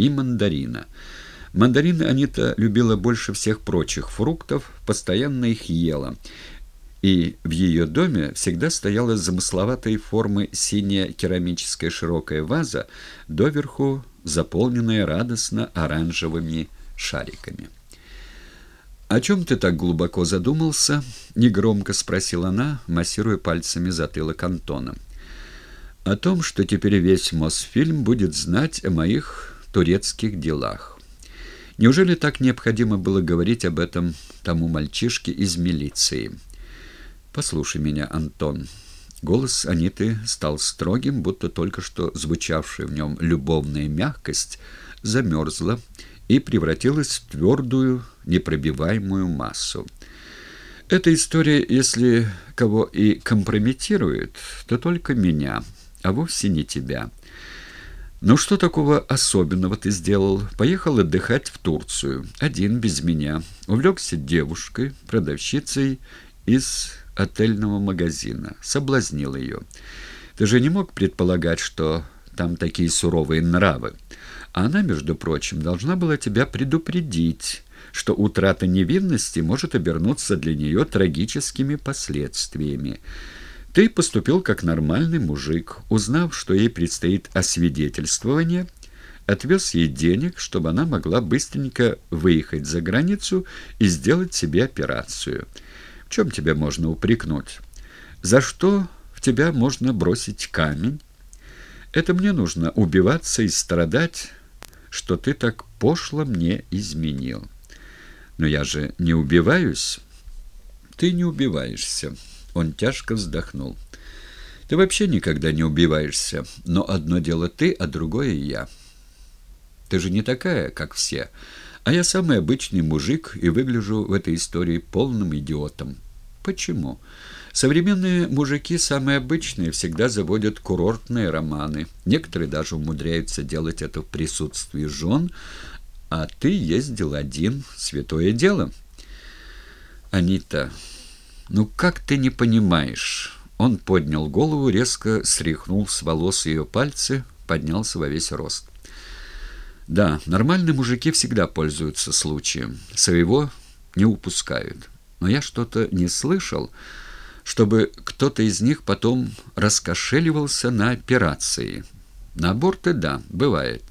и мандарина. Мандарины Анита любила больше всех прочих фруктов, постоянно их ела. И в ее доме всегда стояла замысловатой формы синяя керамическая широкая ваза, доверху заполненная радостно оранжевыми шариками. «О чем ты так глубоко задумался?» — негромко спросила она, массируя пальцами затылок Антона. «О том, что теперь весь Мосфильм будет знать о моих турецких делах. Неужели так необходимо было говорить об этом тому мальчишке из милиции?» «Послушай меня, Антон». Голос Аниты стал строгим, будто только что звучавшая в нем любовная мягкость замерзла, и превратилась в твердую, непробиваемую массу. Эта история, если кого и компрометирует, то только меня, а вовсе не тебя. Ну что такого особенного ты сделал? Поехал отдыхать в Турцию, один, без меня. Увлекся девушкой, продавщицей из отельного магазина. Соблазнил ее. Ты же не мог предполагать, что там такие суровые нравы. А она, между прочим, должна была тебя предупредить, что утрата невинности может обернуться для нее трагическими последствиями. Ты поступил как нормальный мужик, узнав, что ей предстоит освидетельствование, отвез ей денег, чтобы она могла быстренько выехать за границу и сделать себе операцию. В чем тебя можно упрекнуть? За что в тебя можно бросить камень? Это мне нужно убиваться и страдать, что ты так пошло мне изменил. Но я же не убиваюсь. Ты не убиваешься. Он тяжко вздохнул. Ты вообще никогда не убиваешься. Но одно дело ты, а другое я. Ты же не такая, как все. А я самый обычный мужик и выгляжу в этой истории полным идиотом. Почему? Современные мужики, самые обычные, всегда заводят курортные романы. Некоторые даже умудряются делать это в присутствии жен, а ты ездил один, святое дело. Анита, ну как ты не понимаешь? Он поднял голову, резко стряхнул с волос ее пальцы, поднялся во весь рост. Да, нормальные мужики всегда пользуются случаем, своего не упускают. Но я что-то не слышал чтобы кто-то из них потом раскошеливался на операции. На аборты, да, бывает.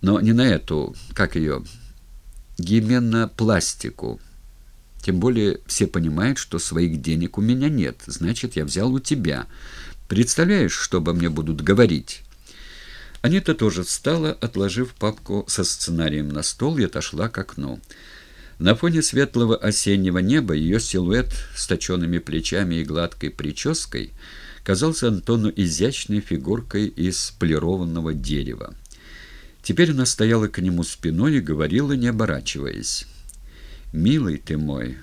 Но не на эту, как ее, гименопластику. Тем более все понимают, что своих денег у меня нет, значит, я взял у тебя. Представляешь, что обо мне будут говорить?» Анита тоже встала, отложив папку со сценарием на стол и отошла к окну. На фоне светлого осеннего неба ее силуэт с точенными плечами и гладкой прической казался Антону изящной фигуркой из полированного дерева. Теперь она стояла к нему спиной и говорила, не оборачиваясь. «Милый ты мой,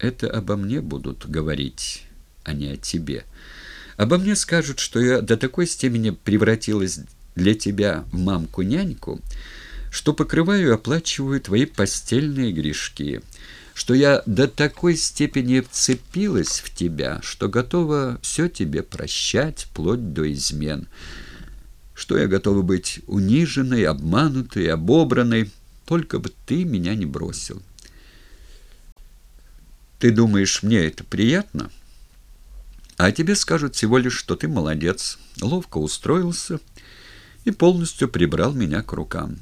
это обо мне будут говорить, а не о тебе. Обо мне скажут, что я до такой степени превратилась для тебя в мамку-няньку, что покрываю и оплачиваю твои постельные грешки, что я до такой степени вцепилась в тебя, что готова все тебе прощать, вплоть до измен, что я готова быть униженной, обманутой, обобранной, только бы ты меня не бросил. Ты думаешь, мне это приятно? А тебе скажут всего лишь, что ты молодец, ловко устроился и полностью прибрал меня к рукам.